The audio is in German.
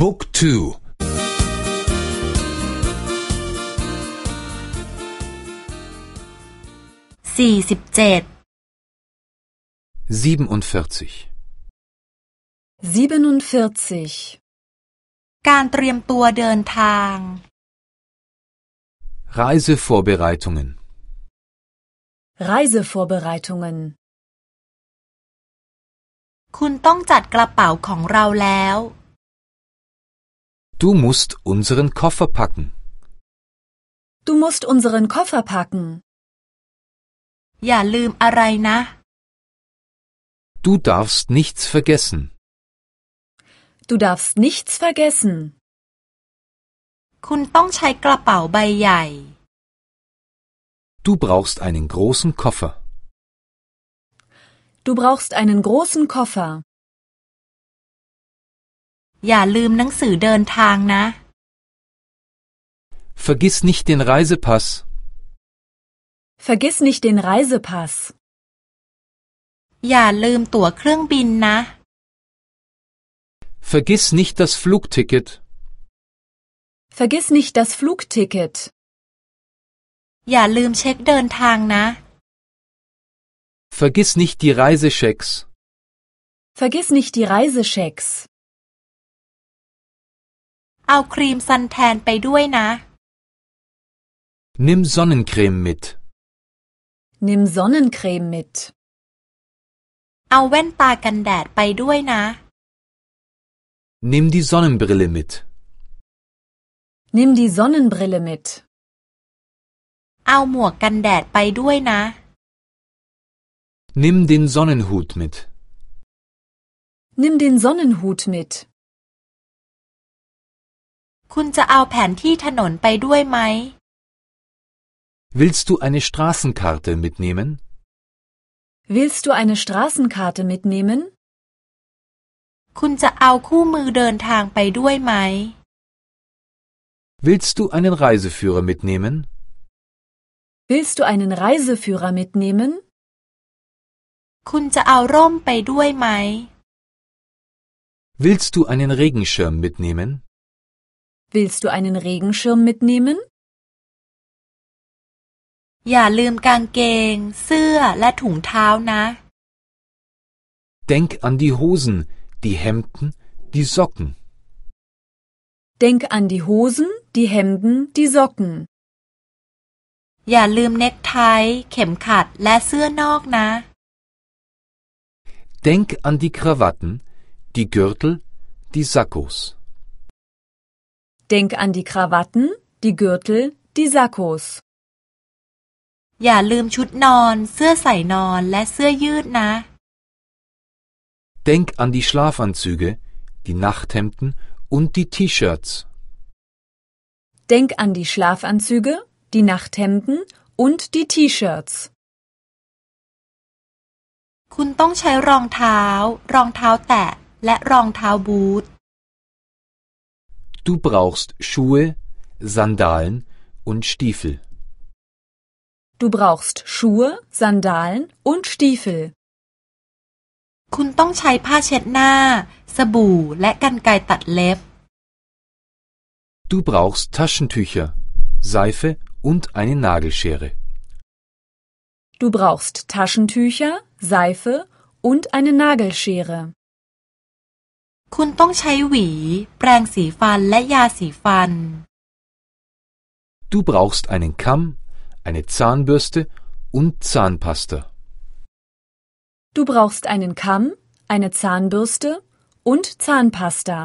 Book 2 สี่สิบเจ็ด 47 47. การเตรียมตัวเดินทาง Reisevorbereitungen Reisevorbereitungen. คุณต้องจัดกระเป๋าของเราแล้ว Du musst unseren Koffer packen. Du musst unseren Koffer packen. อย่าลืมอะไรนะ Du darfst nichts vergessen. Du darfst nichts vergessen. คุณต้องใช้กระเป๋าใบใหญ่ Du brauchst einen großen Koffer. Du brauchst einen großen Koffer. อย่าลืมหนังสือเดินทางนะ Vergiss nicht den Reisepass. Vergiss nicht den Reisepass. อย่าลืมตั๋วเครื่องบินนะ Vergiss nicht das Flugticket. Vergiss nicht das Flugticket. อย่าลืมเช็คเดินทางนะ Vergiss nicht die Reisechecks. Vergiss nicht die Reisechecks. เอาครีมซันแทนไปด้วยนะ Nimm Sonnencreme mit. Nimm Sonnencreme mit. เอาแว่นตากันแดดไปด้วยนะ Nimm die Sonnenbrille mit. Nimm die Sonnenbrille mit. เอาหมวกกันแดดไปด้วยนะ Nimm den Sonnenhut mit. Nimm den Sonnenhut mit. คุณจะเอาแผนที่ถนนไปด้วยไหม Willst du eine Straßenkarte mitnehmen? Willst du eine Straßenkarte mitnehmen? คุณจะเอาคู่มือเดินทางไปด้วยไหม Willst du einen Reiseführer mitnehmen? Willst du einen Reiseführer mitnehmen? คุณจะเอาร่มไปด้วยไหม Willst du einen Regenschirm mitnehmen? Willst du einen Regenschirm mitnehmen? อย่าลืมกางเกง เสื้อและถุงเท้านะ Denk an die Hosen, die Hemden, die Socken. Denk an die Hosen, die Hemden, die Socken. อย่าลืมเน็กไท เข็มขัดและเสื้อนอกนะ Denk an die Krawatten, die Gürtel, die Sakkos. Denk an die Krawatten, die Gürtel, die Sakkos. อย่าลืมชุดนอน เสื้อใส่นอนและเสื้อยืดนะ Denk an die Schlafanzüge, die Nachthemden und die T-Shirts. Denk an die Schlafanzüge, die Nachthemden und die T-Shirts. คุณต้องใช้รองเท้า รองเท้าแตะ และรองเท้าบูท Du brauchst Schuhe, Sandalen und Stiefel. Du brauchst Schuhe, Sandalen und Stiefel. คุณต้องใช้ผ้าเช็ดหน้า สบู่ และกรรไกรตัดเล็บ Du brauchst Taschentücher, Seife und eine Nagelschere. Du brauchst Taschentücher, Seife und eine Nagelschere. คุณต้องใช้หวี แปรงสีฟันและยาสีฟัน Du brauchst einen Kamm, eine Zahnbürste und Zahnpasta. Du brauchst einen Kamm, eine Zahnbürste und Zahnpasta.